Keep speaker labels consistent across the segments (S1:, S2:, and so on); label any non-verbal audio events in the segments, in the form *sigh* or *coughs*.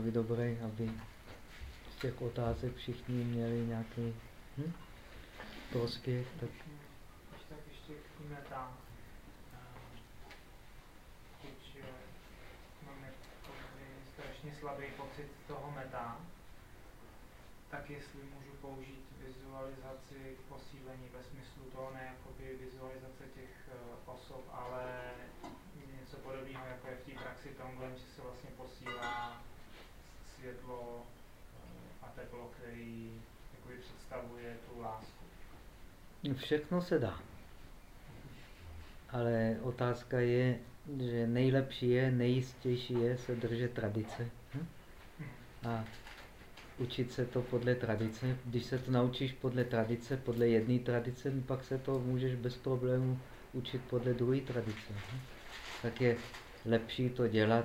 S1: bylo by dobré, aby z těch otázek všichni měli nějaký hm, prospěch. Tak...
S2: Když tak ještě k metám. Když eh, máme strašně slabý pocit toho meta, tak jestli můžu použít vizualizaci k posílení ve smyslu toho ne jakoby vizualizace těch uh, osob, ale něco podobného, jako je v té praxi Tonglen, že se vlastně posílá světlo uh, a teplo, který jakoby představuje tu lásku.
S1: Všechno se dá. Ale otázka je, že nejlepší je, nejistější je se držet tradice. Hm? A učit se to podle tradice. Když se to naučíš podle tradice, podle jedné tradice, pak se to můžeš bez problému učit podle druhé tradice. Tak je lepší to dělat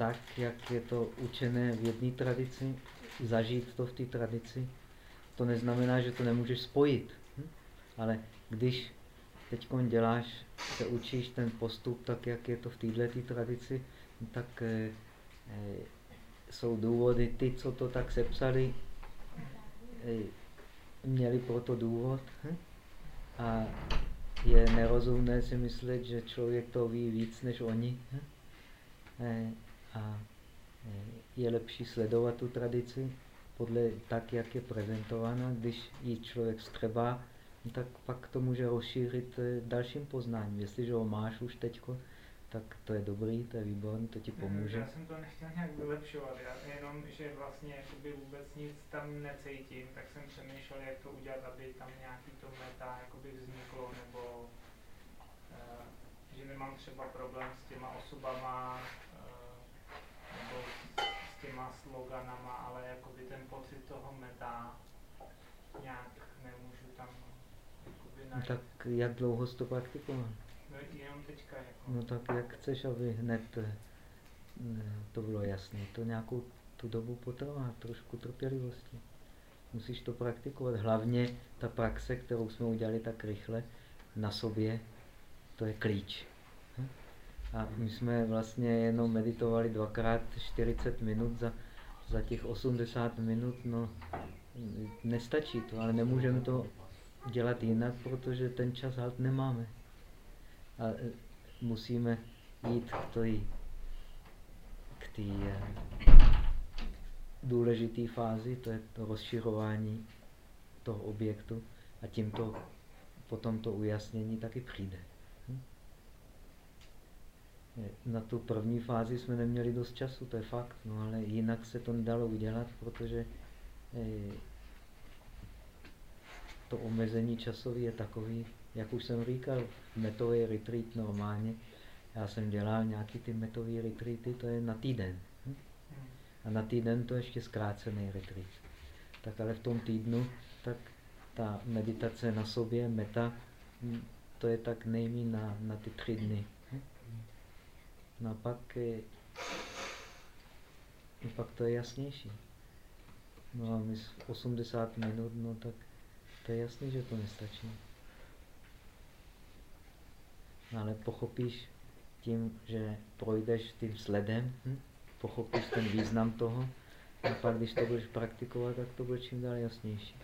S1: tak, jak je to učené v jedné tradici, zažít to v té tradici. To neznamená, že to nemůžeš spojit. Ale když teď děláš, se učíš ten postup tak, jak je to v této tradici, tak eh, eh, jsou důvody, ty, co to tak sepsali, měli proto důvod. Hm? A je nerozumné si myslet, že člověk to ví víc než oni. Hm? E, a e, je lepší sledovat tu tradici podle tak, jak je prezentována. Když ji člověk střebá, tak pak to může rozšířit e, dalším poznáním. Jestliže ho máš už teď, tak to je dobrý, to je výborný, to ti pomůže.
S2: Já jsem to nechtěl nějak vylepšovat, já jenom, že vlastně jakoby vůbec nic tam necítím, tak jsem přemýšlel, jak to udělat, aby tam nějaký to meta jakoby vzniklo, nebo uh, že nemám třeba problém s těma osobama, těma sloganama, ale jakoby ten pocit toho meta nějak nemůžu tam jakoby najít.
S1: Tak jak dlouho jsi to praktikoval?
S2: jenom teďka. Jako.
S1: No tak jak chceš, aby hned eh, to bylo jasné. To nějakou tu dobu potrvá, trošku trpělivosti. Musíš to praktikovat. Hlavně ta praxe, kterou jsme udělali tak rychle na sobě, to je klíč. A my jsme vlastně jenom meditovali dvakrát 40 minut za, za těch 80 minut, no nestačí to, ale nemůžeme to dělat jinak, protože ten čas halt nemáme. A e, musíme jít k té k e, důležité fázi, to je to rozširování toho objektu a tímto potom to ujasnění taky přijde. Na tu první fázi jsme neměli dost času, to je fakt, no ale jinak se to nedalo udělat, protože e, to omezení časové je takový, jak už jsem říkal, metový retreat normálně, já jsem dělal nějaký ty metové retreaty, to je na týden. Hm? A na týden to je ještě zkrácený retreat. Tak ale v tom týdnu, tak ta meditace na sobě, meta, hm, to je tak nejmí na, na ty tři dny. No a pak, je, pak to je jasnější. No a my 80 minut, no tak to je jasný, že to nestačí. No ale pochopíš tím, že projdeš tím sledem, hm? pochopíš ten význam toho a pak, když to budeš praktikovat, tak to bude čím dál jasnější.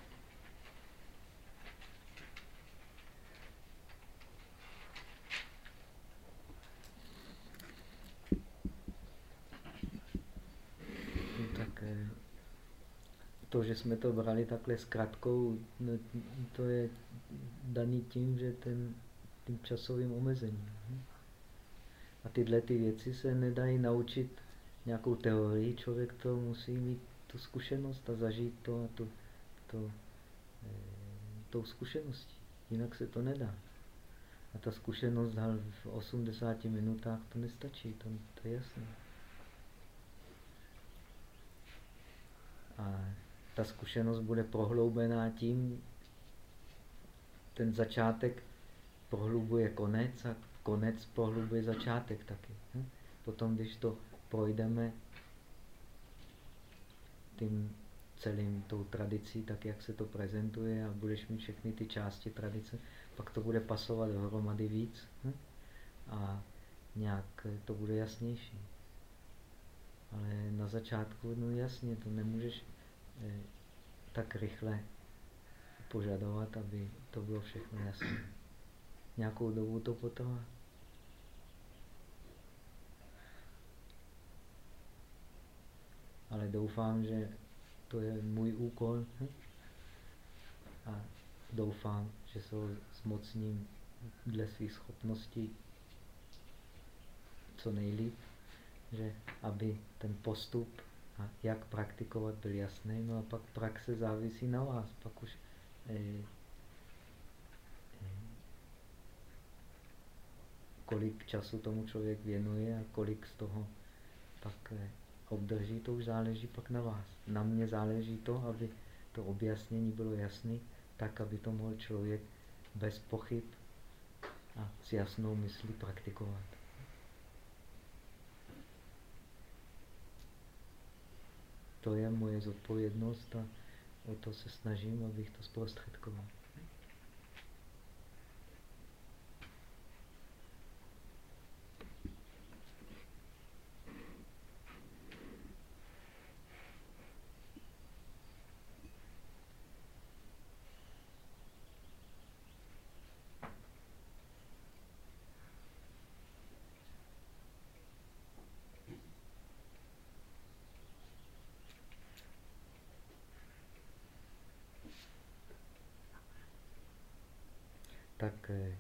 S1: No tak eh, to, že jsme to brali takhle s kratkou, no, to je daný tím, že ten tím časovým omezením. A tyhle ty věci se nedají naučit nějakou teorii, člověk to musí mít tu zkušenost a zažít to a tu, to, e, tou zkušeností. Jinak se to nedá. A ta zkušenost v 80 minutách to nestačí, to, to je jasné. A ta zkušenost bude prohloubená tím, ten začátek prohlubuje konec a konec prohlubuje začátek taky. Hm? Potom, když to projdeme tím celým tou tradicí, tak jak se to prezentuje a budeš mít všechny ty části tradice, pak to bude pasovat dohromady víc hm? a nějak to bude jasnější. Ale na začátku, no jasně, to nemůžeš tak rychle požadovat, aby to bylo všechno jasné. Nějakou dobu to potrvá. Ale doufám, že to je můj úkol a doufám, že se ho zmocním dle svých schopností co nejlíp, že aby ten postup a jak praktikovat byl jasný, no a pak praxe závisí na vás, pak už eh, eh, kolik času tomu člověk věnuje a kolik z toho pak eh, obdrží, to už záleží pak na vás. Na mě záleží to, aby to objasnění bylo jasné, tak, aby to mohl člověk bez pochyb a s jasnou myslí praktikovat. To je moje zodpovědnost a o to se snažím, abych to zprostředkoval. tak eh,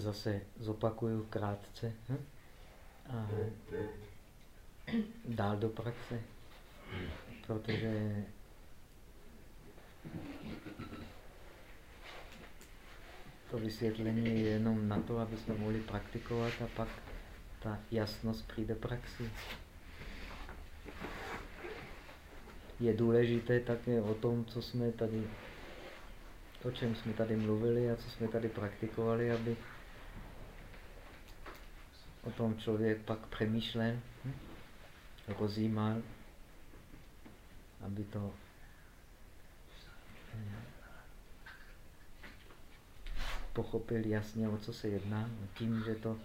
S1: zase zopakuju krátce hm? a dál do praxe, protože to vysvětlení je jenom na to, aby jsme mohli praktikovat a pak ta jasnost přijde praxi. Je důležité také o tom, co jsme tady o čem jsme tady mluvili a co jsme tady praktikovali, aby o tom člověk pak přemýšlel, hm? rozjímal, aby to hm, pochopil jasně, o co se jedná, tím, že, to,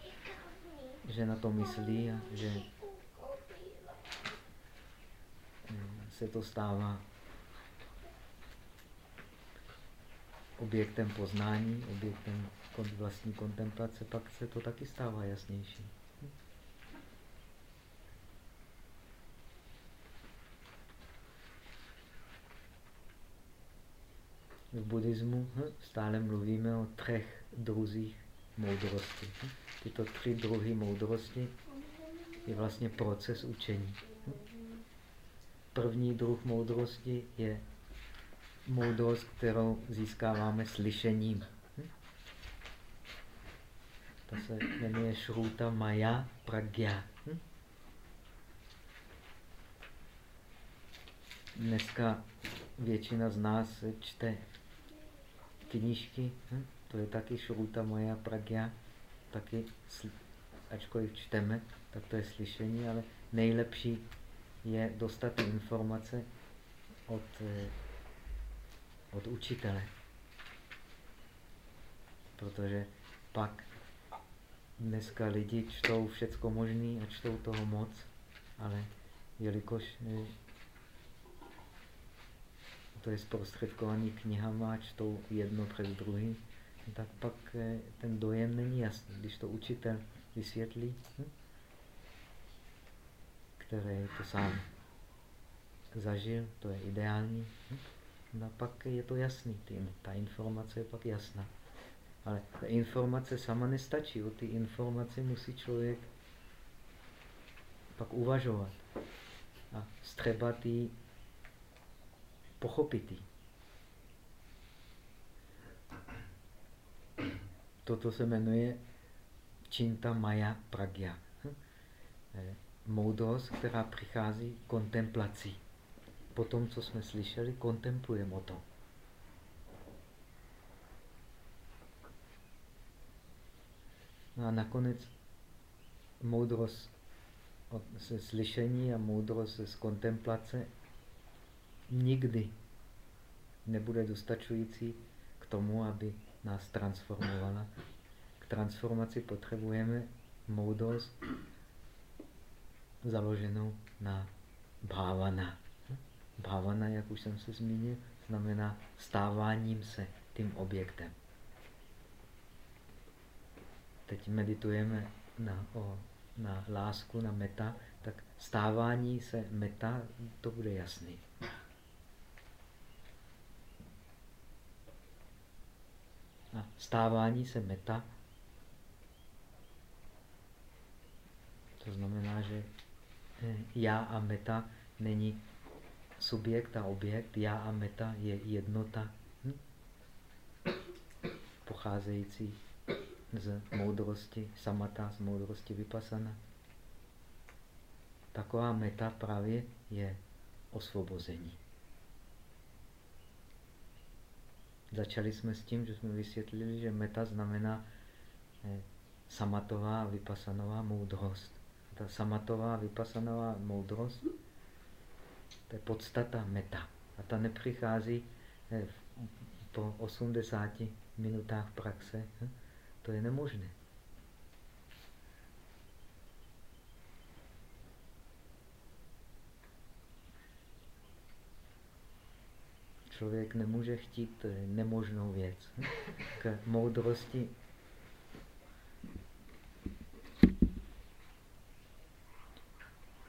S1: že na to myslí a že se to stává objektem poznání, objektem vlastní kontemplace, pak se to taky stává jasnější. V buddhismu hm, stále mluvíme o třech druzích moudrosti. Hm. Tyto tři druhy moudrosti je vlastně proces učení. Hm. První druh moudrosti je moudrost, kterou získáváme slyšením. To se jmenuje Šruta Maya Pragya. Hm? Dneska většina z nás čte knížky, hm? to je taky Šruta Maya Pragya, taky, ačkoliv čteme, tak to je slyšení, ale nejlepší je dostat informace od eh, od učitele. Protože pak dneska lidi čtou všecko možný a čtou toho moc, ale jelikož to je zprostředkovaný knihama a čtou jedno přes druhý, tak pak eh, ten dojem není jasný. Když to učitel vysvětlí, hm? který to sám zažil, to je ideální. Hm? no pak je to jasný, ta informace je pak jasná. Ale ta informace sama nestačí, o ty informace musí člověk pak uvažovat a střebat jí, pochopit jí. Toto se jmenuje Činta Maya Pragya. Eh, moudrost, která přichází kontemplací po tom, co jsme slyšeli, kontemplujeme o tom. No a nakonec moudrost se slyšení a moudrost z kontemplace nikdy nebude dostačující k tomu, aby nás transformovala. K transformaci potřebujeme moudrost založenou na bhavana. Bhavana, jak už jsem se zmínil, znamená stáváním se tím objektem. Teď meditujeme na, o, na lásku, na meta, tak stávání se meta, to bude jasný. A stávání se meta, to znamená, že eh, já a meta není subjekt a objekt, já a meta je jednota hm? pocházející z moudrosti samata, z moudrosti vypasana. Taková meta právě je osvobození. Začali jsme s tím, že jsme vysvětlili, že meta znamená eh, samatová vypasanová moudrost. Ta samatová vypasanová moudrost, to je podstata meta. A ta nepřichází eh, po 80 minutách praxe. To je nemožné. člověk nemůže chtít, to je nemožnou věc. *laughs* K moudrosti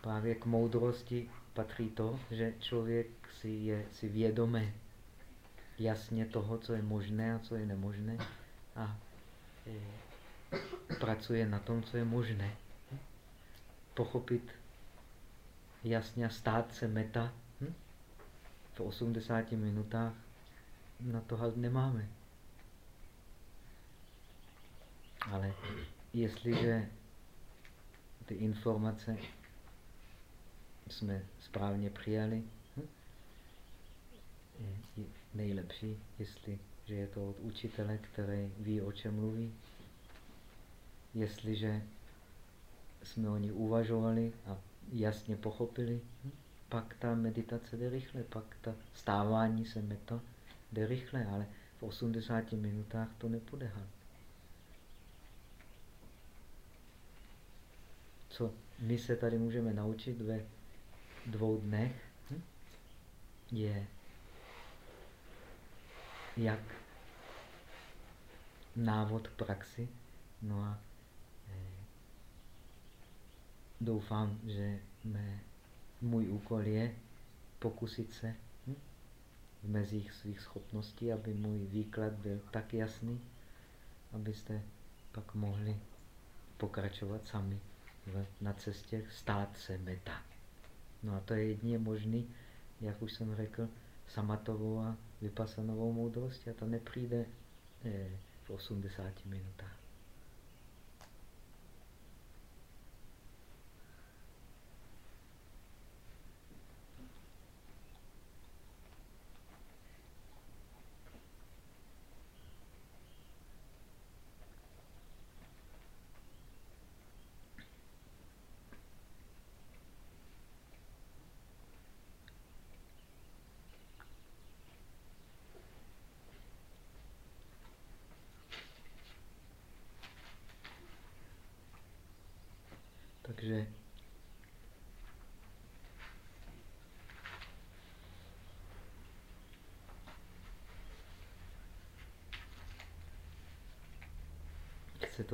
S1: právě k moudrosti patří to, že člověk si je si vědomý jasně toho, co je možné a co je nemožné a pracuje na tom, co je možné. Pochopit jasně stát se meta v 80 minutách na to halt nemáme. Ale jestliže ty informace jsme správně přijali, hm, je nejlepší, jestli že je to od učitele, který ví, o čem mluví. Jestliže jsme o ní uvažovali a jasně pochopili, pak ta meditace jde rychle, pak ta stávání se meta jde rychle, ale v 80 minutách to nepůjde. Co my se tady můžeme naučit ve dvou dnech, je jak návod praxi. No a eh, doufám, že mé můj úkol je pokusit se hm, v mezích svých schopností, aby můj výklad byl tak jasný, abyste pak mohli pokračovat sami v, na cestě stát se meta. No a to je jedině možný, jak už jsem řekl, samatovou a vypasanovou moudrost a to nepřijde eh, v 80 minutách.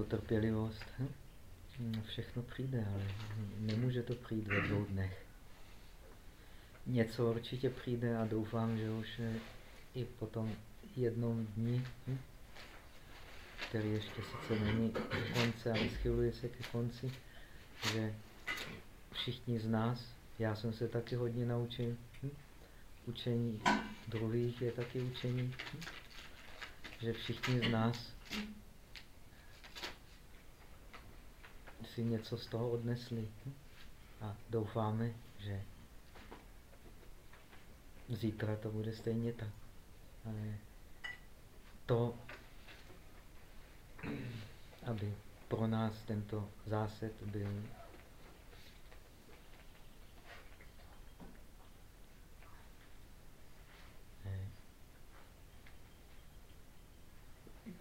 S1: To trpělivost. No, všechno přijde, ale nemůže to přijít ve dvou dnech. Něco určitě přijde a doufám, že už i po tom jednom dní, který ještě sice není ke konci, ale schyluje se ke konci, že všichni z nás, já jsem se taky hodně naučil, učení druhých je taky učení, že všichni z nás si něco z toho odnesli a doufáme, že zítra to bude stejně tak. Ale to, aby pro nás tento zásad byl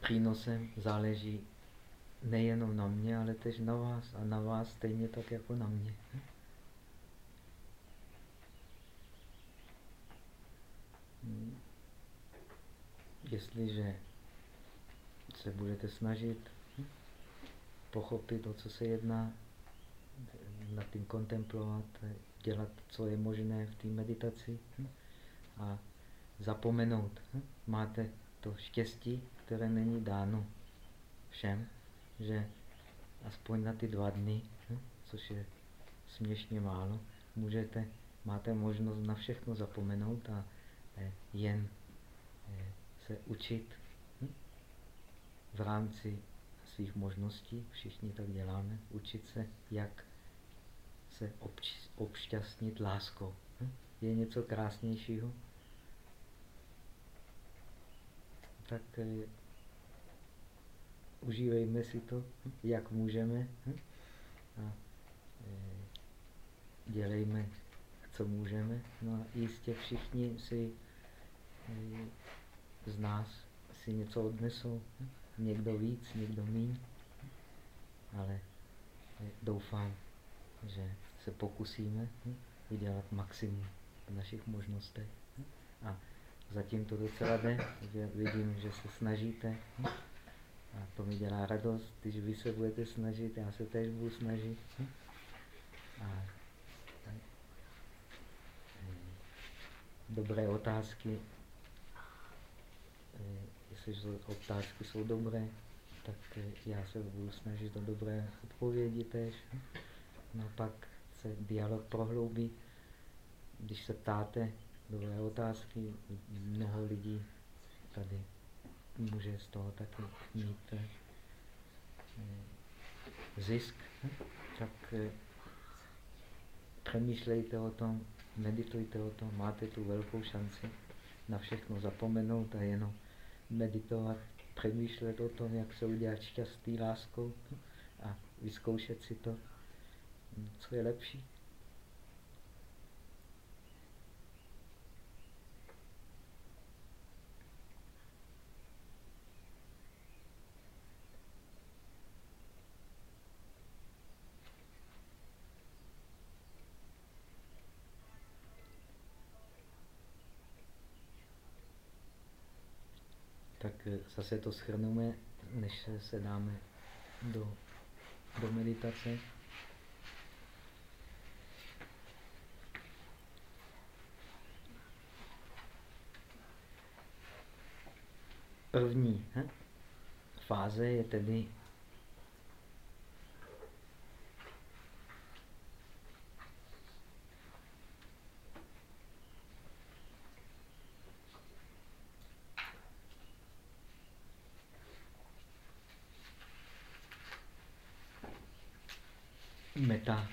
S1: přínosem, záleží nejenom na mě, ale tež na vás a na vás stejně tak jako na mě. Jestliže se budete snažit pochopit, o co se jedná, nad tím kontemplovat, dělat, co je možné v té meditaci a zapomenout. Máte to štěstí, které není dáno všem, že aspoň na ty dva dny, což je směšně málo, můžete, máte možnost na všechno zapomenout a eh, jen eh, se učit v rámci svých možností, všichni tak děláme, učit se, jak se obšťastnit láskou. Je něco krásnějšího? Tak eh, užívejme si to, jak můžeme a eh, dělejme, co můžeme. No a jistě všichni si eh, z nás si něco odnesou. Někdo víc, někdo míň, ale doufám, že se pokusíme udělat maximum v našich možnostech. A zatím to docela jde, vidím, že se snažíte. A to mi dělá radost, když vy se budete snažit, já se tež budu snažit. A dobré otázky jestliže otázky jsou dobré, tak eh, já se budu snažit o dobré odpovědi tež. No a pak se dialog prohloubí. Když se ptáte dobré otázky, mnoho lidí tady může z toho taky mít eh, zisk, tak eh, přemýšlejte o tom, meditujte o tom, máte tu velkou šanci na všechno zapomenout a jenom meditovat, přemýšlet o tom, jak se udělat šťastný láskou a vyzkoušet si to, co je lepší. tak eh, zase to schrneme, než se dáme do, do meditace. První he? fáze je tedy meta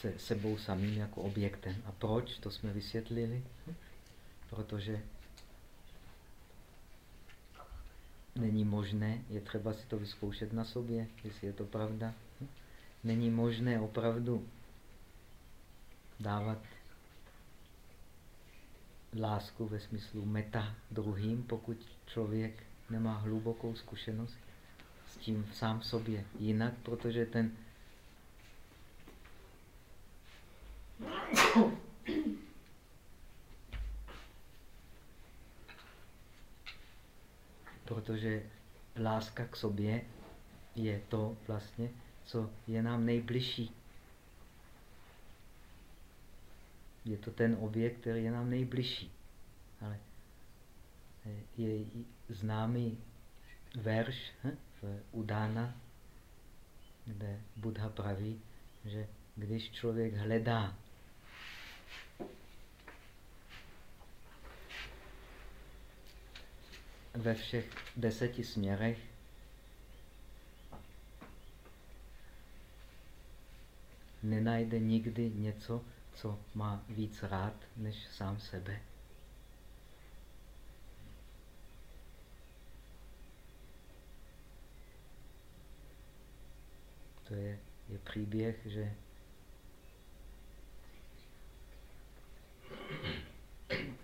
S1: se sebou samým jako objektem. A proč? To jsme vysvětlili. Protože není možné, je třeba si to vyzkoušet na sobě, jestli je to pravda. Není možné opravdu dávat lásku ve smyslu meta druhým, pokud člověk nemá hlubokou zkušenost s tím sám sobě. Jinak, protože ten *coughs* Protože láska k sobě je to vlastně, co je nám nejbližší. Je to ten objekt, který je nám nejbližší. Ale je známý verš hm, v Udána, kde Buddha praví, že když člověk hledá ve všech deseti směrech nenajde nikdy něco, co má víc rád než sám sebe. To je, je příběh, že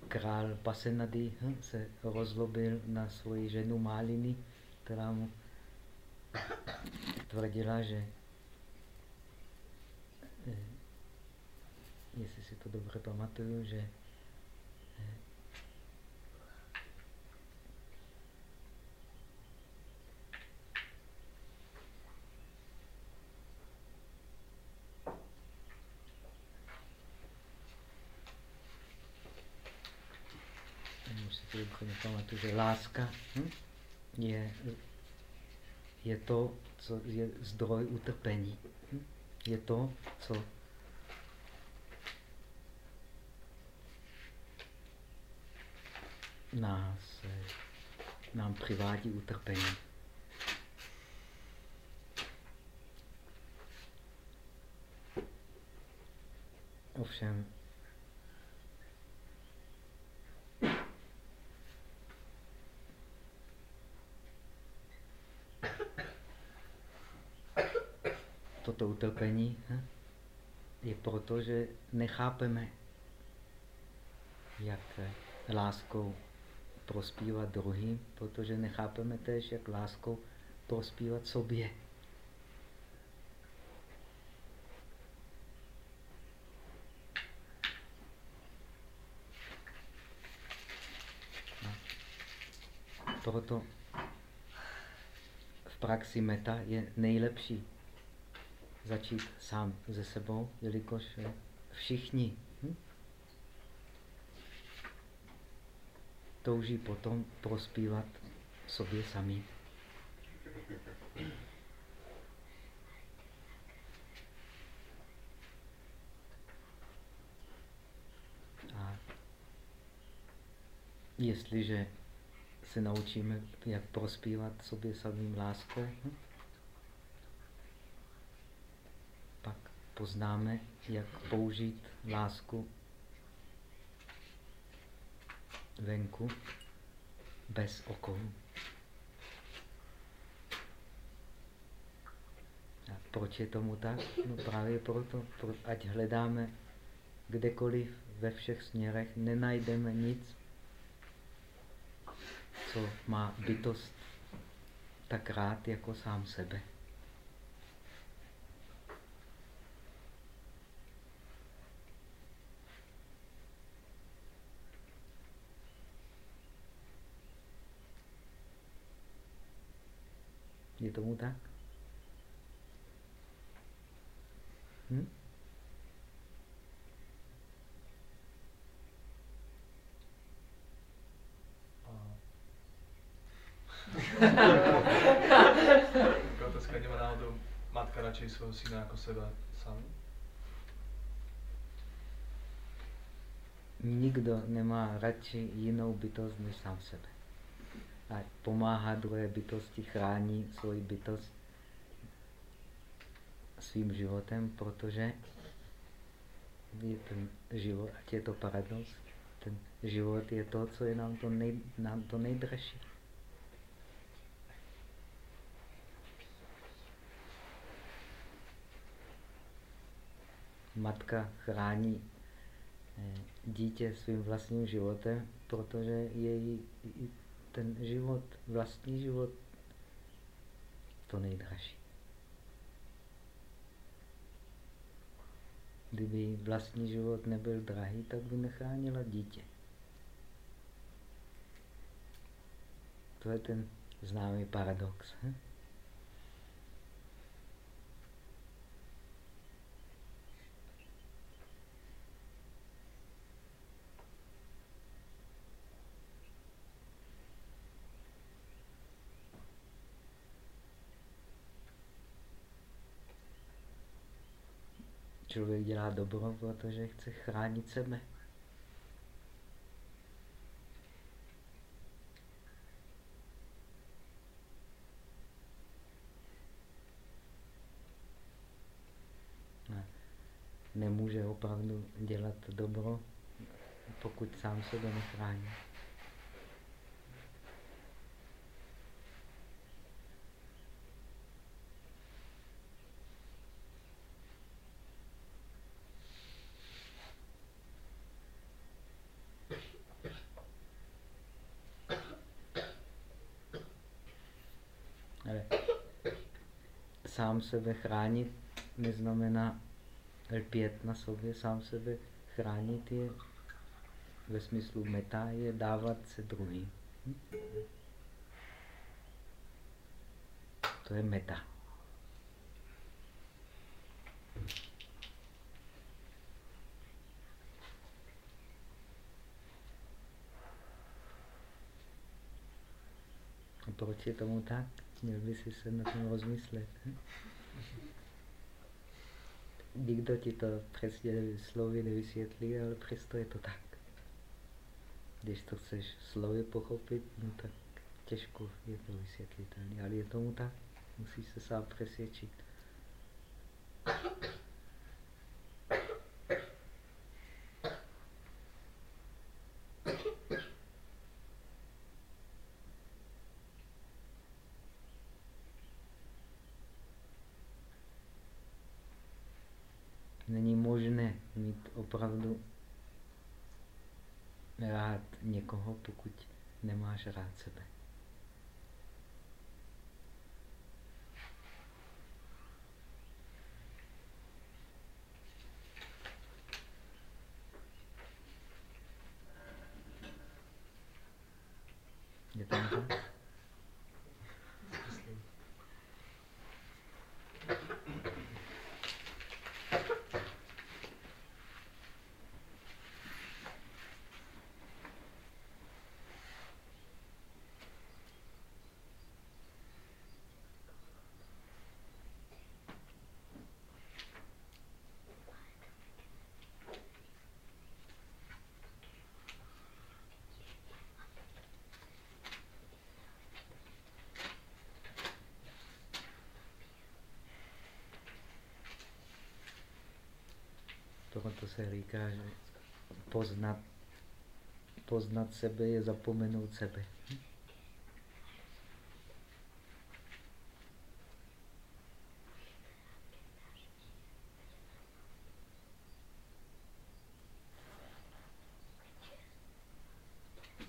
S1: král Pasenady hm, se rozlobil na svoji ženu Máliny, která mu tvrdila, že eh, jestli si to dobře pamatuju, že eh, dobře nepamatuju, že láska hm, je, je to, co je zdroj utrpení. Hm? Je to, co nás, nám přivádí utrpení. Ovšem, toto utrpení je proto, že nechápeme, jak láskou prospívat druhým, protože nechápeme též, jak láskou prospívat sobě. A proto v praxi meta je nejlepší začít sám ze sebou, jelikož všichni hm? touží potom prospívat sobě sami. A jestliže se naučíme, jak prospívat sobě samým láskou, hm? pak poznáme, jak použít lásku venku bez okolí. A proč je tomu tak? No právě proto, ať hledáme kdekoliv ve všech směrech, nenajdeme nic, co má bytost tak rád jako sám sebe. Tomu tak? Hm?
S3: Otázka nemá náhodou matka radšej svého syna jako seba sám?
S1: Nikdo nemá radši jinou bytost než sám sebe a pomáhá druhé bytosti, chrání svoji bytost svým životem, protože je ten život, ať je to paradox, ten život je to, co je nám to, nej, nám to nejdražší. Matka chrání eh, dítě svým vlastním životem, protože její ten život, vlastní život, to nejdražší. Kdyby vlastní život nebyl drahý, tak by nechránila dítě. To je ten známý paradox. Hm? Člověk dělá dobro, protože chce chránit sebe. nemůže opravdu dělat dobro, pokud sám sebe nechrání. Sebe chránit neznamená lpět na sobě, sám sebe chránit je ve smyslu meta je dávat se druhým. To je meta. A proč je tomu tak? Měl by si se na tom rozmyslet. Nikdo ti to přesně slovy nevysvětlí, ale přesto je to tak. Když to chceš slovy pochopit, no tak těžko je to vysvětlitelné, ale je tomu tak. Musíš se sám přesvědčit. Není možné mít opravdu rád někoho, pokud nemáš rád sebe. Je to tak? Proto se říká, že poznat, poznat sebe je zapomenout sebe.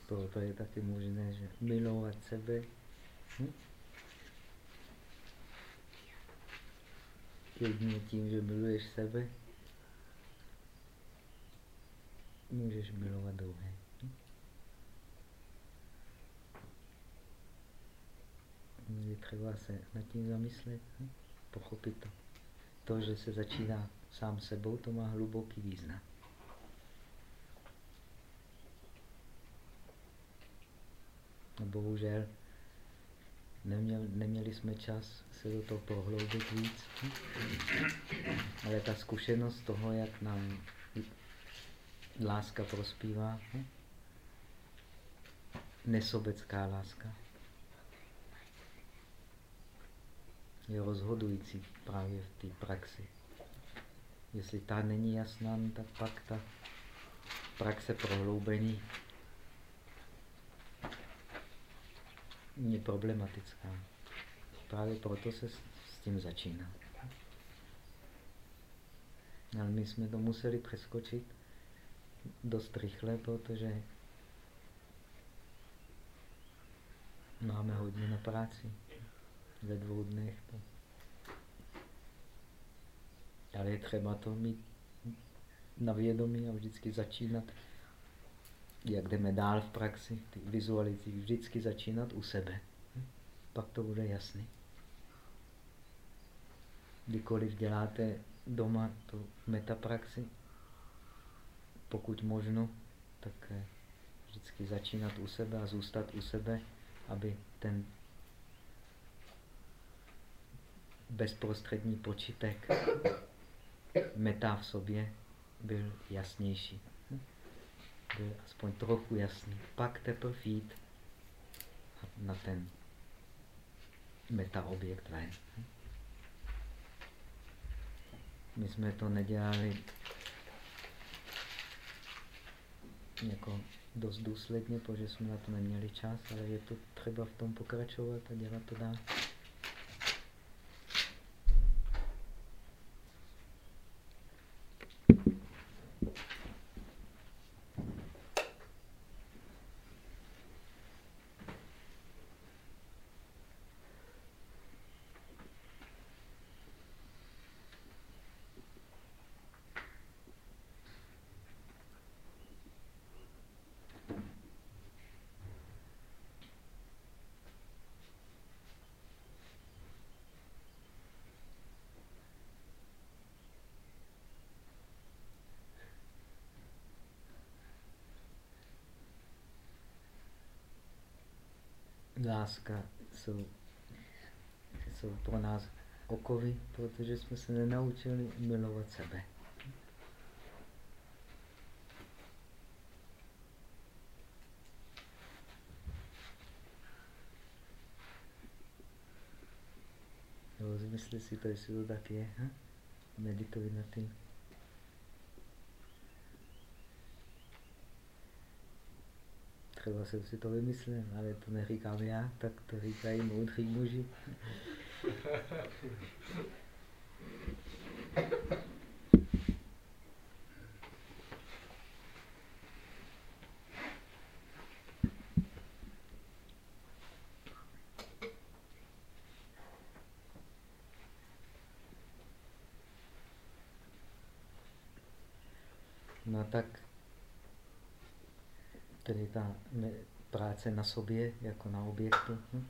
S1: Proto je taky možné, že milovat sebe hm? jedině tím, že miluješ sebe, můžeš milovat druhé. Je třeba se nad tím zamyslet, pochopit to. To, že se začíná sám sebou, to má hluboký význam. No bohužel neměl, neměli jsme čas se do toho prohloubit víc. Ale ta zkušenost toho, jak nám láska prospívá. Hm? Nesobecká láska. Je rozhodující právě v té praxi. Jestli ta není jasná, no tak pak ta praxe prohloubení je problematická. Právě proto se s tím začíná. Ale my jsme to museli přeskočit dost rychle, protože máme hodně na práci. Ve dvou dnech. Ale je třeba to mít na vědomí a vždycky začínat, jak jdeme dál v praxi, ty vizualizace, vždycky začínat u sebe. Pak to bude jasný. Kdykoliv děláte doma tu metapraxi, pokud možno, tak eh, vždycky začínat u sebe a zůstat u sebe, aby ten bezprostřední počítek meta v sobě byl jasnější. Byl aspoň trochu jasný. Pak teprve jít na ten meta objekt ven. My jsme to nedělali jako dost důsledně, protože jsme na to neměli čas, ale je to třeba v tom pokračovat a dělat to dál. Láska jsou, jsou pro nás okovy, protože jsme se nenaučili milovat sebe. Rozmysli si to, jestli to tak je. Medituj na tím. Třeba jsem si to vymyslel, ale to neříkám já, tak to říkají moudří muži. No tak tedy ta práce na sobě jako na objektu hm?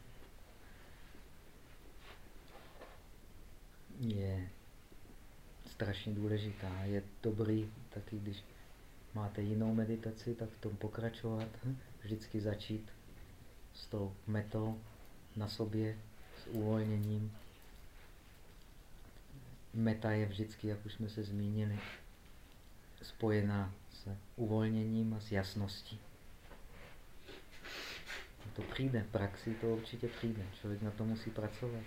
S1: je strašně důležitá. Je dobrý taky, když máte jinou meditaci, tak v tom pokračovat. Hm? Vždycky začít s tou metou na sobě, s uvolněním. Meta je vždycky, jak už jsme se zmínili, spojená s uvolněním a s jasností. To přijde, praxi to určitě přijde. Člověk na to musí pracovat.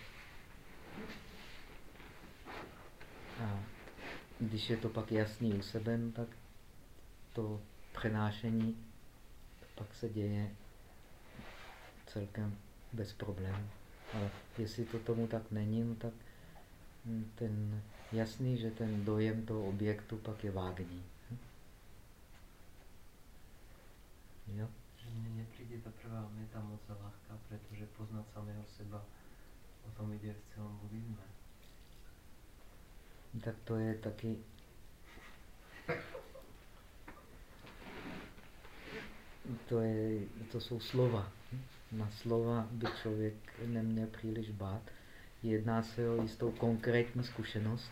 S1: A když je to pak jasný u sebe, no tak to přenášení pak se děje celkem bez problémů. Ale jestli to tomu tak není, no tak ten jasný, že ten dojem toho objektu pak je vágní. Hm? Jo?
S4: Mně nepríde ta prvá meta moc ľahká, protože poznat samého seba, o tom jde v celém buddhismu.
S1: Tak to je taky to, je, to jsou slova. Na slova by člověk neměl příliš bát. Jedná se o jistou konkrétní zkušenost.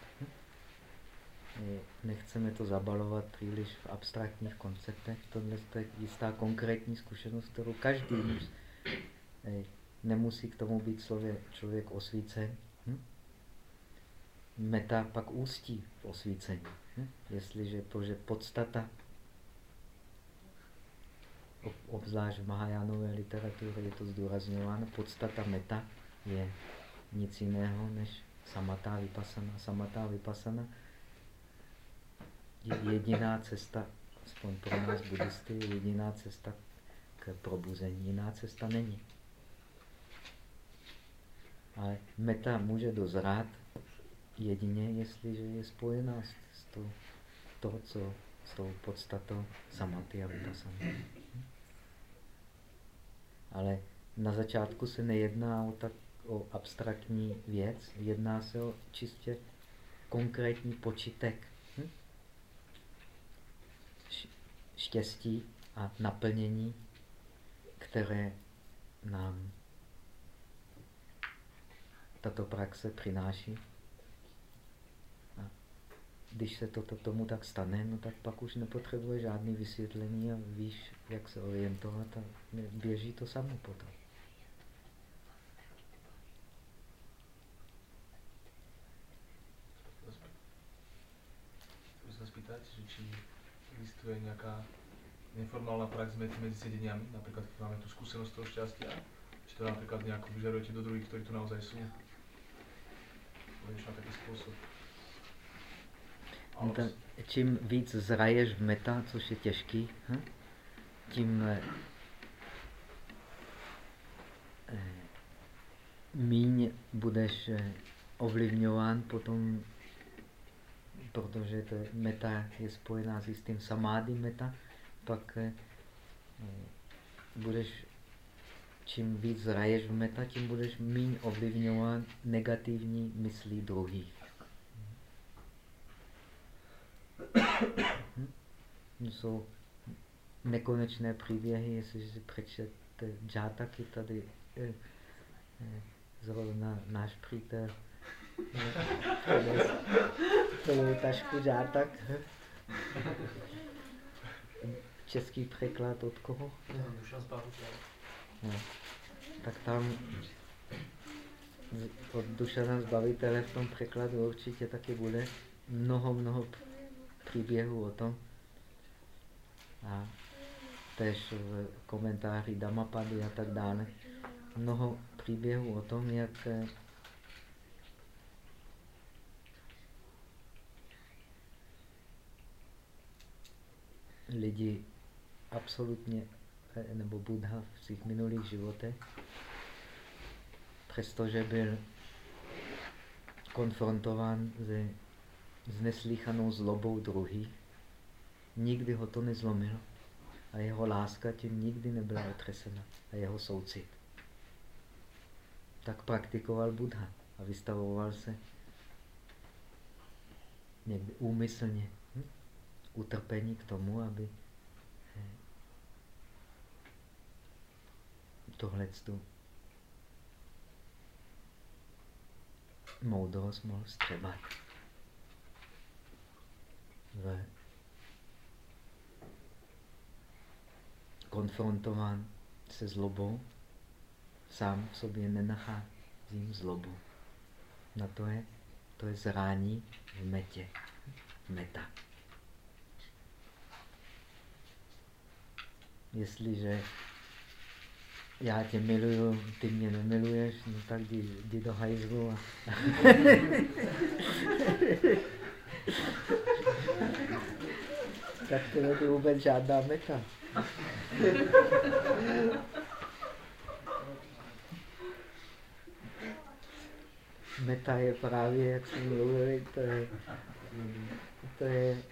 S1: Nechceme to zabalovat příliš v abstraktních konceptech. Tohle je jistá konkrétní zkušenost, kterou každý *clears throat* nemusí k tomu být slově člověk osvícen. Hm? Meta pak ústí v osvícení. Hm? Jestliže to, že podstata, obzvlášť v Mahajánové literatuře je to zdůrazňováno, podstata meta je nic jiného než samatá vypasana. Samatá vypasana jediná cesta, aspoň pro nás buddhisty, je jediná cesta k probuzení. Jiná cesta není. Ale meta může dozrát jedině, jestliže je spojená s, to, to, co s tou podstatou samaty a vypasana. Ale na začátku se nejedná o tak o abstraktní věc, jedná se o čistě konkrétní počitek hm? Štěstí a naplnění, které nám tato praxe přináší. A když se to, to tomu tak stane, no tak pak už nepotřebuje žádné vysvětlení a víš, jak se orientovat a běží to samo potom.
S3: spýtať, že či existuje nejaká neformálna prax medzi sedeniami, napríklad keď máme tú skúsenosť toho šťastia, či to napríklad nejako vyžarujete do druhých, ktorí tu naozaj sú. Vieš na taký spôsob.
S1: No ta, čím víc zraješ v meta, což je těžký, hm? tím eh, eh míň budeš eh, ovlivňován potom protože to meta je spojená s jistým samády meta, pak eh, budeš, čím víc zraješ v meta, tím budeš méně ovlivňovat negativní myslí druhých. Hm? Jsou nekonečné příběhy, jestliže si přečtete džátaky tady, eh, eh, zrovna náš přítel Celou tašku žátak. Český překlad od koho? No. tak tam od Dušana zbavitele v tom překladu určitě taky bude mnoho, mnoho příběhů o tom. A tež v komentáři Damapady a tak dále. Mnoho příběhů o tom, jak lidi absolutně, eh, nebo Buddha v svých minulých životech, přestože byl konfrontován se s neslíchanou zlobou druhých, nikdy ho to nezlomilo a jeho láska tím nikdy nebyla otřesena a jeho soucit. Tak praktikoval Buddha a vystavoval se někdy úmyslně? Utrpení k tomu, aby eh, tohle tu moudrost mohl střebat. V konfrontován se zlobou, sám v sobě nenacházím zlobu. Na to je, to je zrání v metě, meta. Jestliže já tě miluju, ty mě nemiluješ, no tak jdi, jdi do hajzlu. A... tak to není vůbec žádná meta. Meta je právě, jak jsme mluvili, to je, to je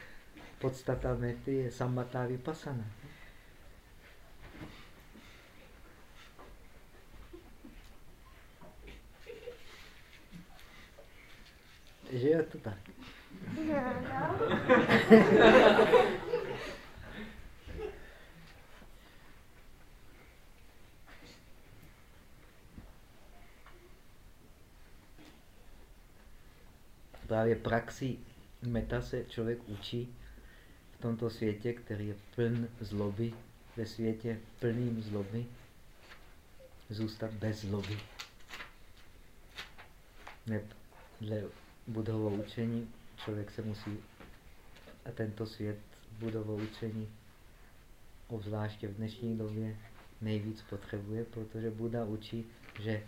S1: podstata mety, je samatá vypasana. Že je to tak? *laughs* Právě praxi meta se člověk učí v tomto světě, který je pln zloby, ve světě plným zloby, zůstat bez zloby. Neb dle budovou učení člověk se musí a tento svět budovou učení obzvláště v dnešní době nejvíc potřebuje, protože Buda učí, že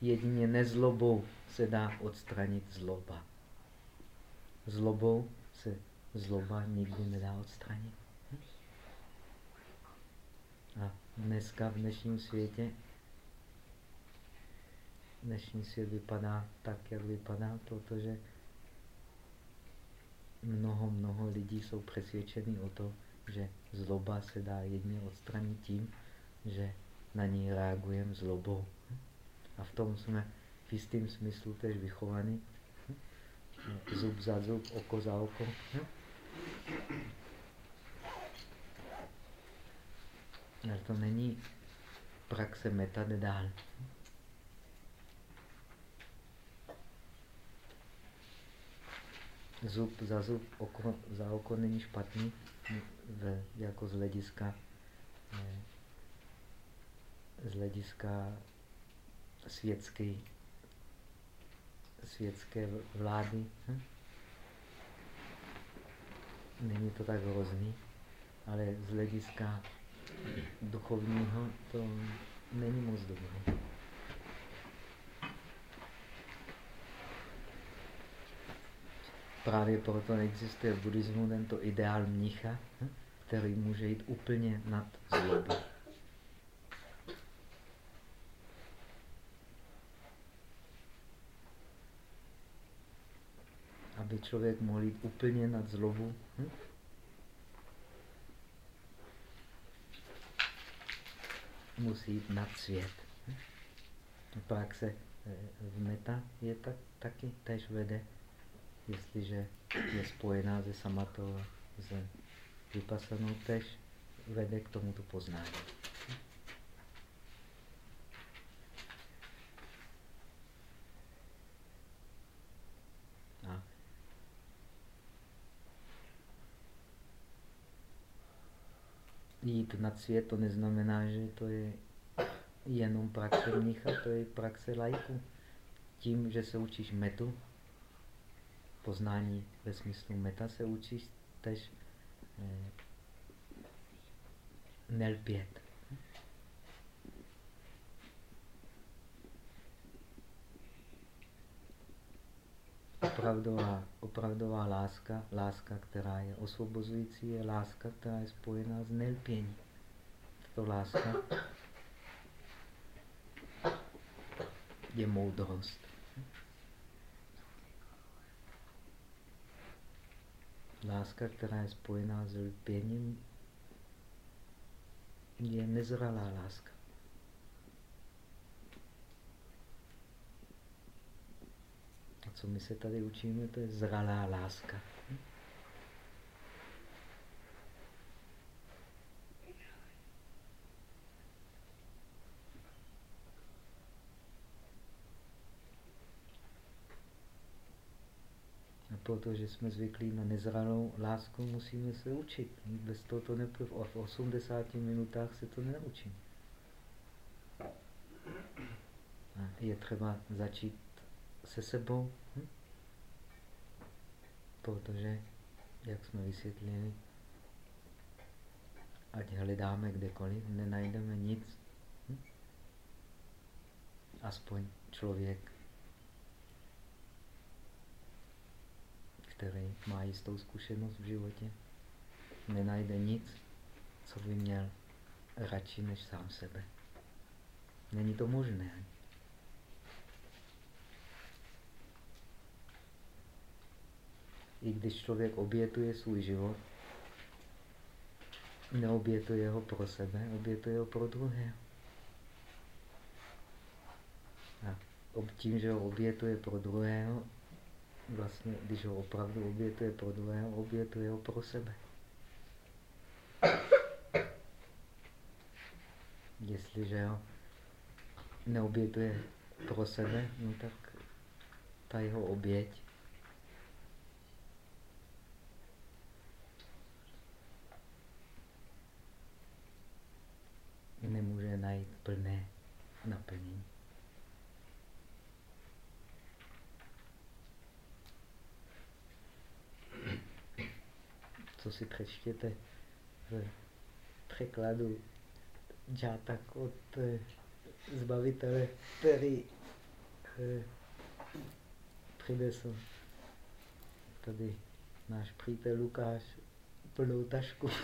S1: jedině nezlobou se dá odstranit zloba. Zlobou se zloba nikdy nedá odstranit. A dneska v dnešním světě dnešní svět vypadá tak, jak vypadá, protože mnoho, mnoho lidí jsou přesvědčeni o to, že zloba se dá jedně odstranit tím, že na ní reagujeme zlobou. A v tom jsme v jistém smyslu tež vychovaní. Zub za zub, oko za oko. Ale to není praxe metadedál. Zub za zub, oko za oko není špatný v, jako z hlediska z hlediska světské, světské vlády. Hm? Není to tak hrozný, ale z hlediska duchovního to není moc dobré. Právě proto existuje v buddhismu tento ideál mnicha, hm? který může jít úplně nad zlobu. aby člověk mohl jít úplně nad zlobu. Hm? Musí jít nad svět. Hm? Praxe eh, v meta je tak, taky tež vede, jestliže je spojená se samatou a s vypasanou, tež vede k tomuto poznání. jít nad svět, to neznamená, že to je jenom praxe mnicha, to je praxe lajku. Tím, že se učíš metu, poznání ve smyslu meta se učíš tež eh, nelpět. Opravdová, opravdová láska, láska, která je osvobozující, je láska, která je spojená s nelpěním. To láska je moudrost. Láska, která je spojená s lpěním, je nezralá láska. A co my se tady učíme, to je zralá láska. Protože jsme zvyklí na nezralou lásku, musíme se učit. Bez toho to nepůjde. V 80 minutách se to neučí. A je třeba začít se sebou, hm? protože, jak jsme vysvětlili, ať hledáme kdekoliv, nenajdeme nic. Hm? Aspoň člověk který má jistou zkušenost v životě, nenajde nic, co by měl radši než sám sebe. Není to možné. I když člověk obětuje svůj život, neobětuje ho pro sebe, obětuje ho pro druhé. A tím, že ho obětuje pro druhého, vlastně, když ho opravdu obětuje pro druhého, obětuje ho pro sebe. Jestliže ho neobětuje pro sebe, no tak ta jeho oběť nemůže najít plné naplnění. Co si přečtěte v překladu džátak od eh, zbavitele, který eh, přinesl tady náš přítel Lukáš plnou tašku. *laughs*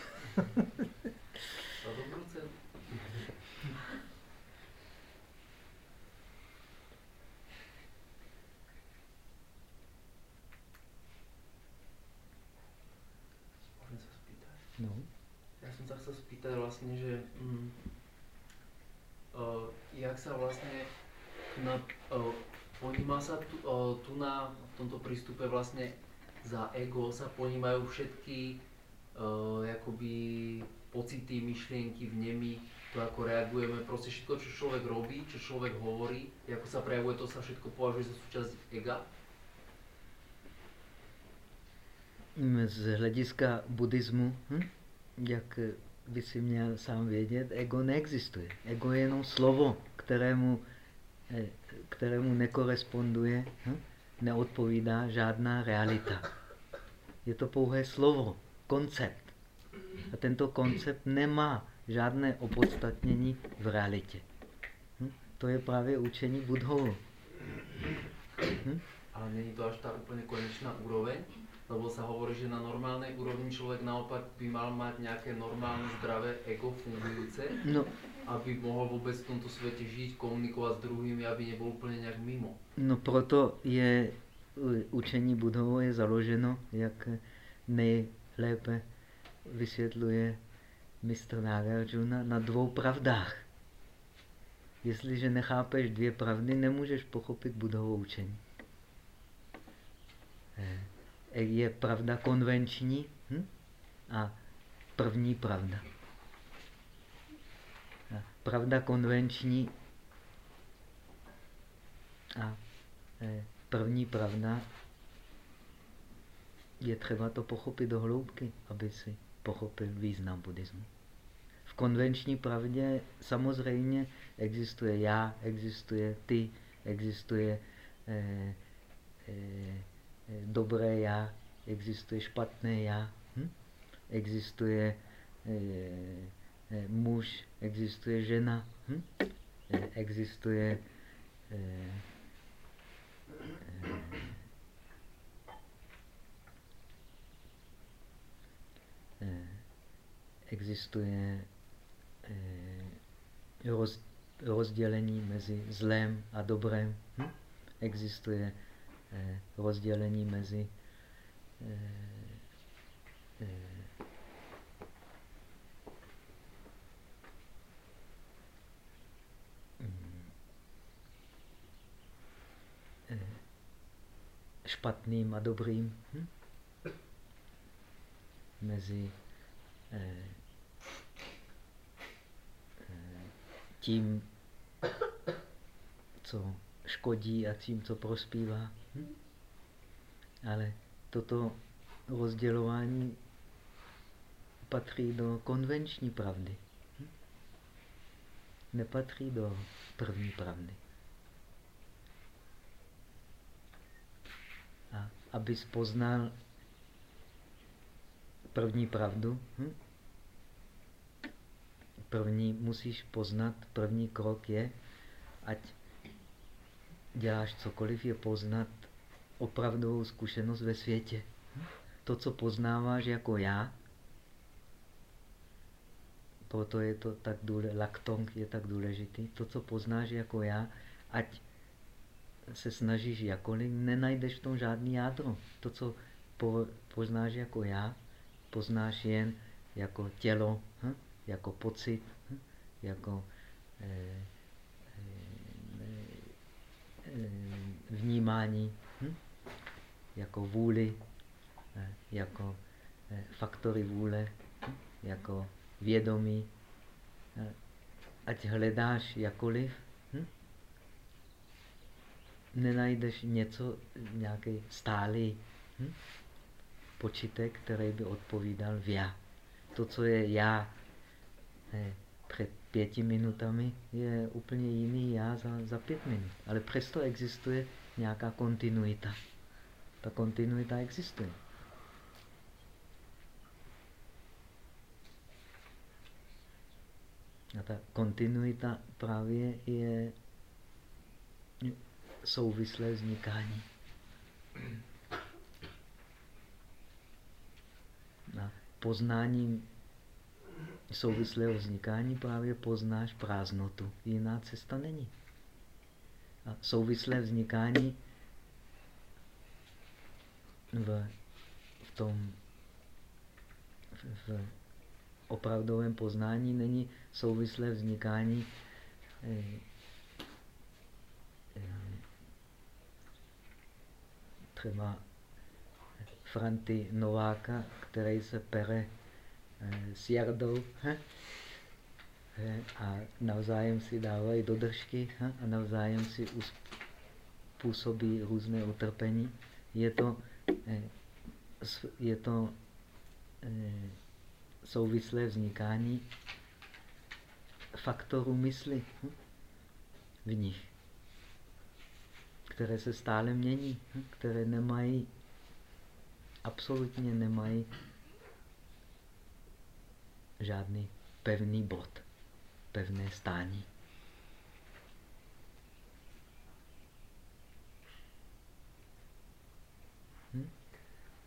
S1: No.
S4: Ja som spýtať vlastne, že mm, uh, jak sa vlastne na, uh, poníma sa tu, uh, tu na v tomto prístupe vlastne za ego sa ponímajú všetky uh, jakoby pocity, myšlienky, vnemy, to ako reagujeme, proste všetko, čo človek robí, čo človek hovorí, ako sa prejavuje, to sa všetko považuje za súčasť ega.
S1: z hlediska buddhismu, hm? jak by si měl sám vědět, ego neexistuje. Ego je jenom slovo, kterému, eh, kterému nekoresponduje, hm? neodpovídá žádná realita. Je to pouhé slovo, koncept. A tento koncept nemá žádné opodstatnění v realitě. Hm? To je právě učení Budhovu.
S4: Hm? Ale není to až ta úplně konečná úroveň? Lebo sa hovorí, že na normálnej úrovni človek naopak by mal mať nejaké normálne, zdravé ego fungujúce, no. aby mohol vôbec v tomto svete žiť, komunikovať s druhými, aby nebol úplne nejak mimo.
S1: No proto je učení Budhovo je založeno, jak nejlépe vysvětluje mistr Nagarjuna, na dvou pravdách. Jestliže nechápeš dvě pravdy, nemůžeš pochopit Budhovo učení. Eh je pravda konvenční hm? a první pravda. Pravda konvenční a e, první pravda je třeba to pochopit do hloubky, aby si pochopil význam buddhismu. v konvenční pravdě samozřejmě existuje já, existuje ty, existuje eh, eh, dobré já, existuje špatné já, hm? existuje eh, eh, muž, existuje žena, hm? eh, existuje eh, eh, existuje eh, roz, rozdělení mezi zlem a dobrem. Hm? Existuje eh, rozdělení mezi eh, špatným a dobrým. Hm? Mezi eh, tím, co škodí a tím, co prospívá. Hm? Ale toto rozdělování patří do konvenční pravdy. Hm? Nepatří do první pravdy. A abys poznal první pravdu, hm? první musíš poznat, první krok je, ať děláš cokoliv, je poznat opravdovou zkušenost ve světě. To, co poznáváš jako já, proto je to tak důležité, laktong je tak důležitý, to, co poznáš jako já, ať se snažíš jakoliv, nenajdeš v tom žádný jádro. To, co po, poznáš jako já, poznáš jen jako tělo, hm? jako pocit, hm? jako eh, eh, eh, vnímání, hm? Jako vůli, eh, jako eh, faktory vůle, jako vědomí. Eh, ať hledáš jakoliv, hm? nenajdeš něco, nějaký stálý hm? počítek, který by odpovídal v já. To, co je já eh, před pěti minutami, je úplně jiný já za, za pět minut. Ale přesto existuje nějaká kontinuita. Ta kontinuita existuje. A ta kontinuita právě je souvislé vznikání. A poznáním souvislého vznikání právě poznáš prázdnotu. Jiná cesta není. A souvislé vznikání v, v tom v, opravdovém poznání není souvislé vznikání eh, eh, třeba Franty Nováka, který se pere eh, s Jardou a navzájem si dávají dodržky a navzájem si působí různé utrpení. Je to, je to eh, souvislé vznikání faktorů mysli hm, v nich, které se stále mění, hm, které nemají, absolutně nemají žádný pevný bod, pevné stání.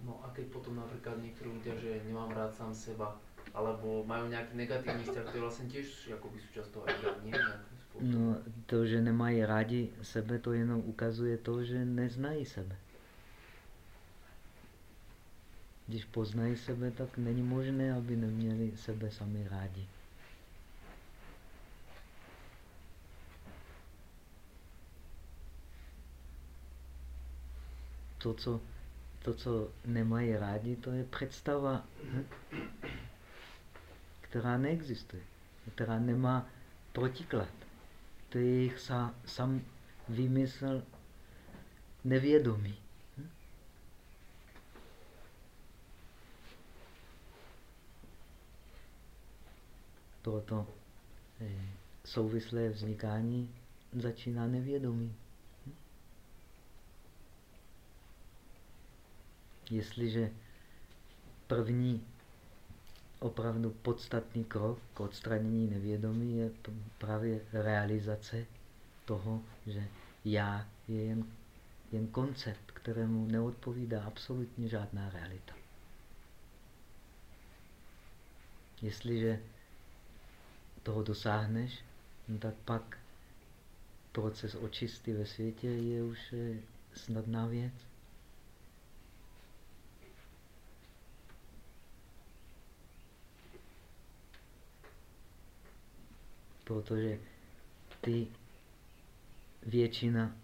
S4: No a keď potom napríklad niektorí ľudia, že nemám rád sám seba, alebo majú nejaký negatívny vzťah, to je vlastne tiež akoby súčasť toho ega, nie?
S1: No, to, že nemají rádi sebe, to jenom ukazuje to, že neznají sebe. Když poznají sebe, tak není možné, aby neměli sebe sami rádi. To, co, to, co nemají rádi, to je představa, která neexistuje, která nemá protiklad. To je jejich sa, sam výmysl nevědomý. Proto eh, souvislé vznikání začíná nevědomí. Jestliže první opravdu podstatný krok k odstranění nevědomí je právě realizace toho, že já je jen, jen koncept, kterému neodpovídá absolutně žádná realita. Jestliže toho dosáhneš, no tak pak proces očisty ve světě je už eh, snadná věc. Protože ty většina,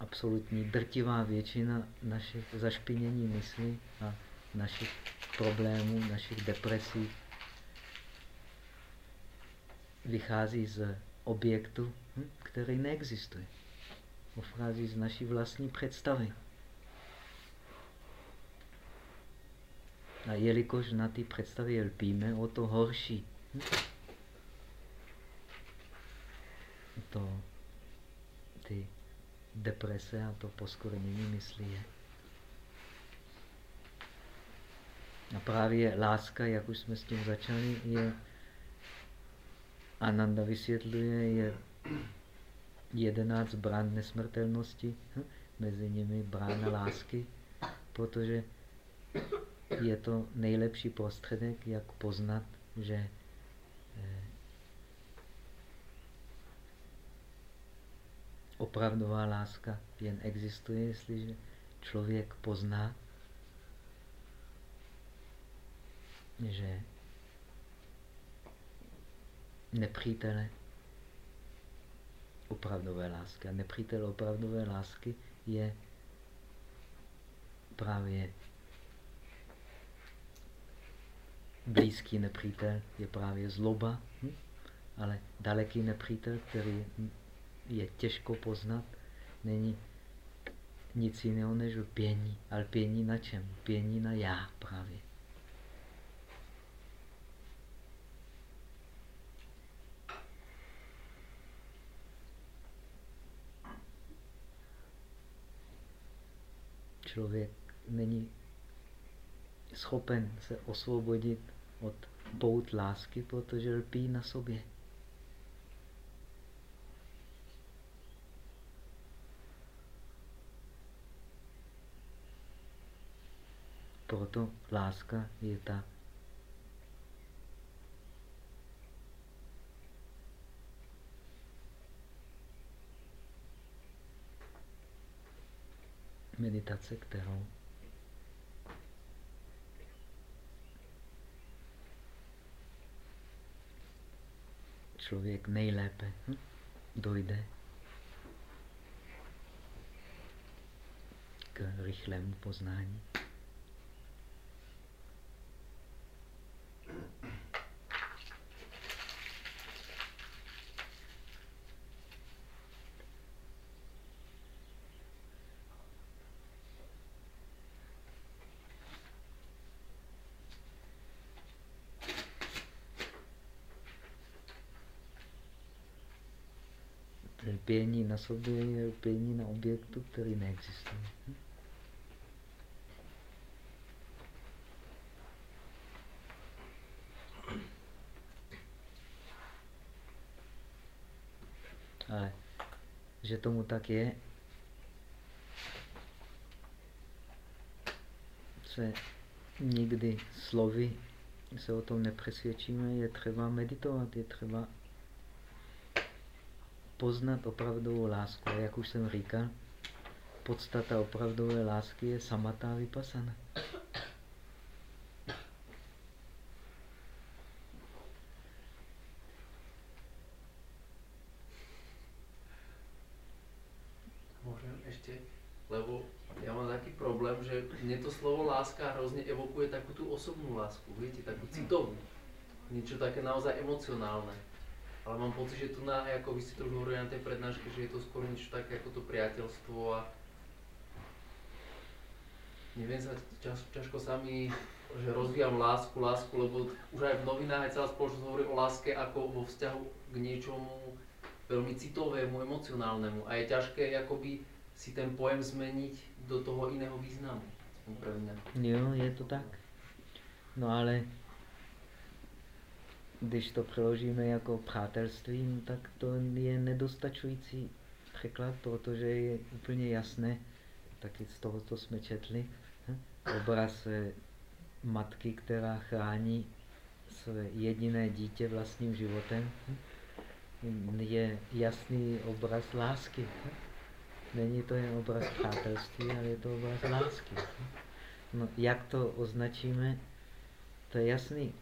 S1: absolutní drtivá většina našich zašpinění mysli a našich problémů, našich depresí vychází z objektu, hm, který neexistuje. Pochází z naší vlastní představy. A jelikož na ty představy lpíme, o to horší. Hm? To, ty deprese a to poskornění mysli je. A právě láska, jak už jsme s tím začali, je Ananda vysvětluje, je jedenáct brán nesmrtelnosti, hm? mezi nimi brána lásky, protože je to nejlepší prostředek, jak poznat, že eh, opravdová láska jen existuje, jestliže člověk pozná, že nepřítele opravdové lásky. A nepřítel opravdové lásky je právě blízký nepřítel, je právě zloba, hm? ale daleký nepřítel, který je těžko poznat, není nic jiného než pění. Ale pění na čem? Pění na já právě. člověk není schopen se osvobodit od pout lásky, protože lpí na sobě. Proto láska je ta meditace, kterou člověk nejlépe hm, dojde k rychlému poznání. Lpění na sobě je lpění na objektu, který neexistuje. Ale že tomu tak je, se nikdy slovy se o tom nepřesvědčíme, je třeba meditovat, je třeba poznat opravdovou lásku. A jak už jsem říkal, podstata opravdové lásky je samatá vypasana.
S4: Lebo já mám taký problém, že mě to slovo láska hrozně evokuje takovou tu osobnou lásku, víte, takovou citovou. Něco také naozaj emocionálne ale mám pocit, že tu na, jako vy ste to už hovorili na tej prednáške, že je to skôr niečo také ako to priateľstvo a neviem sa, ťaž, ťažko sa mi, že rozvíjam lásku, lásku, lebo už aj v novinách aj celá spoločnosť hovorí o láske ako vo vzťahu k niečomu veľmi citovému, emocionálnemu a je ťažké akoby si ten pojem zmeniť do toho iného významu, pre mňa.
S1: Jo, je to tak. No ale když to přeložíme jako přátelství, no tak to je nedostačující překlad, protože je úplně jasné, taky z toho, co jsme četli, hm? obraz eh, matky, která chrání své jediné dítě vlastním životem, hm? je jasný obraz lásky. Není to jen obraz přátelství, ale je to obraz lásky. No, jak to označíme, to je jasný.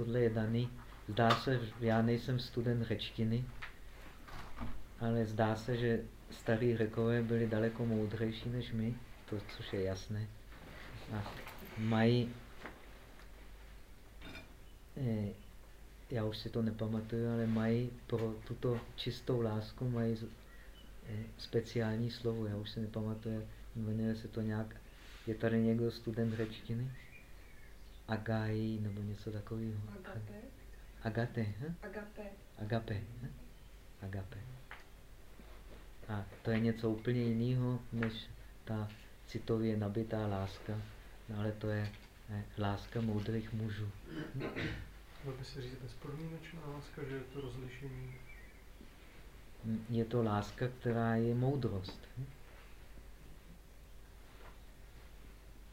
S1: Tohle je daný. Zdá se, já nejsem student řečtiny, ale zdá se, že starí řekové byli daleko moudřejší než my, to, což je jasné. A mají, eh, já už si to nepamatuju, ale mají pro tuto čistou lásku mají eh, speciální slovo, já už si nepamatuju, jmenuje se to nějak, je tady někdo student řečtiny? Agai nebo něco takového.
S5: Agape.
S1: Agate. Hm?
S5: Agape.
S1: Agape. Hm? Agape. A to je něco úplně jiného, než ta citově nabitá láska, no, ale to je ne, láska moudrých mužů.
S6: Dalo by se říct bezpodmínečná láska, že je to rozlišení?
S1: Je to láska, která je moudrost.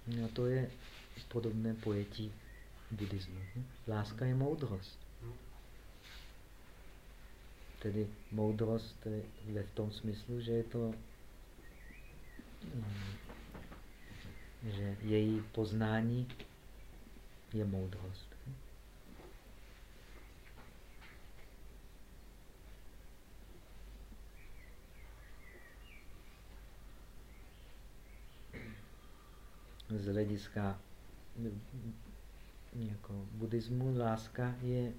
S1: No to je podobné pojetí buddhismu. Láska je moudrost. Tedy moudrost ve v tom smyslu, že je to, mm, že její poznání je moudrost. z hlediska jako buddhismu láska je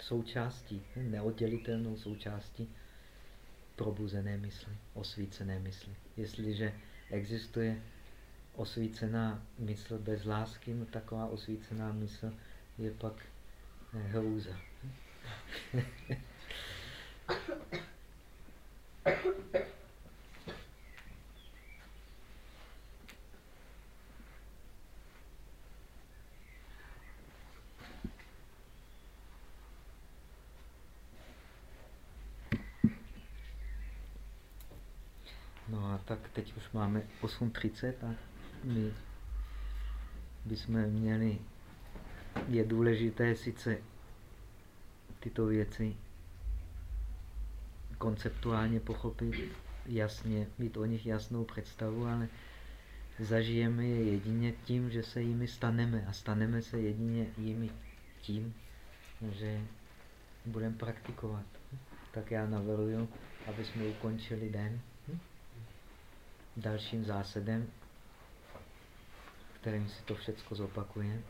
S1: součástí, neoddělitelnou součástí probuzené mysli, osvícené mysli. Jestliže existuje osvícená mysl bez lásky, no taková osvícená mysl je pak hrůza. tak teď už máme 8.30 a my bychom měli, je důležité sice tyto věci konceptuálně pochopit, jasně, mít o nich jasnou představu, ale zažijeme je jedině tím, že se jimi staneme a staneme se jedině jimi tím, že budeme praktikovat. Tak já navrhuji, aby jsme ukončili den dalším zásadem, kterým si to všechno zopakuje.